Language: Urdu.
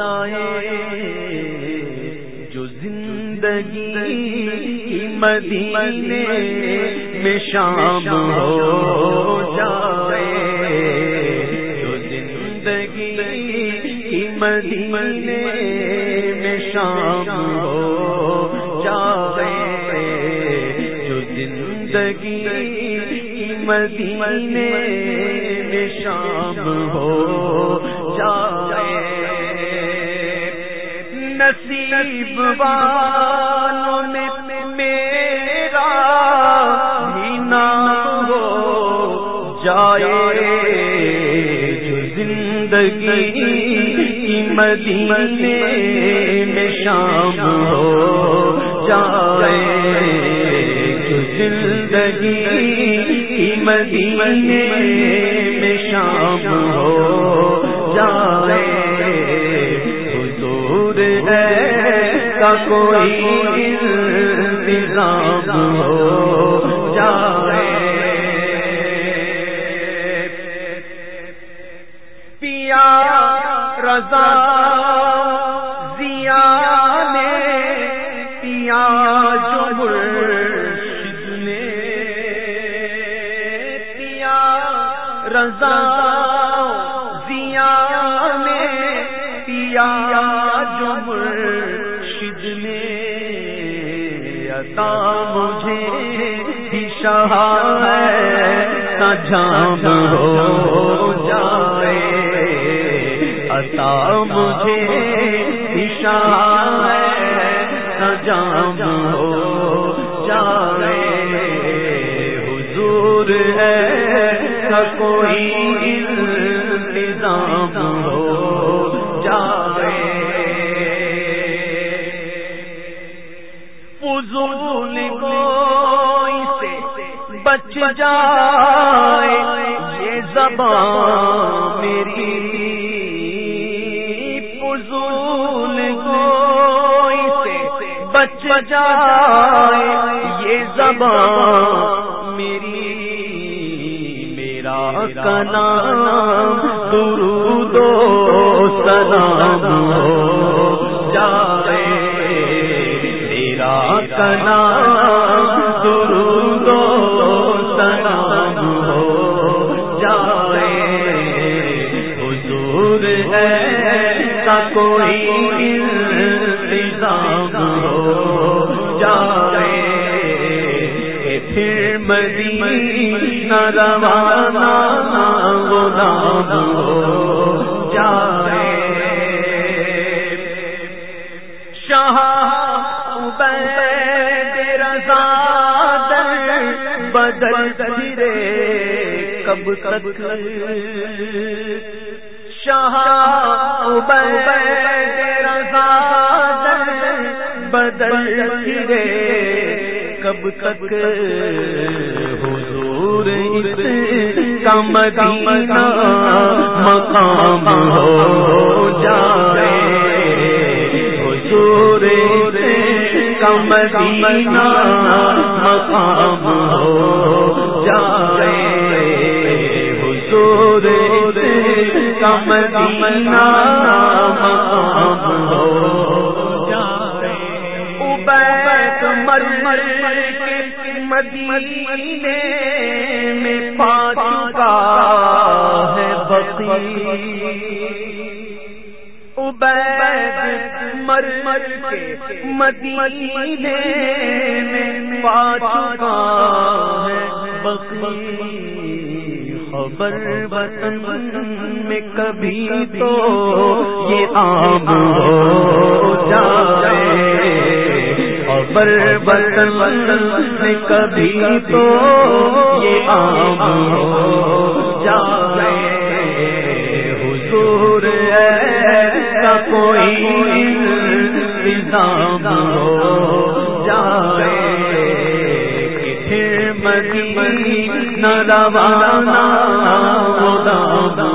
جائے، جو زندگی مدینے میں شام ہو جائے، جو زندگی مدینے میں شام ہو جائے، جو زندگی مدینے میں شام ہو جائے۔ نصیب والوں میں زندگی مدینے میں شام ہو جائے جو زندگی مدینے میں شام ہو کا کوئی انتظام ہو جائے۔ پیا رضا ضیا نے پیا جو نے۔ پیا رضا شاہ ہے جام ہو جائے۔ عطا مجھے سجام ہو جائے یہ زبان میری بچ جائے، یہ زبان میری، میرا کنا درود و سلام ہو جائے، میرا کنا مدینہ روانہ غلام ہو جائے۔ شاہ رضا بدل پھرے کب تک شاہ رضا بدل پھرے کب تک حضور اس مدینہ مقام ہو جائے، حضور کا مدینہ مقام ہو جائے، حضور کا مدینہ مقام عبید مر مر کے مدینے میں پا چکا ہے بقی عبید مر مر کے مدینے میں پا چکا ہے بقی خبر وطن میں کبھی تو یہ عام ہو جائے۔ خبر وطن میں کبھی تو یہ عام ہو جائے حضور ایسا کوئی نظام ہو جائے پھر مدینہ روانہ ہوگا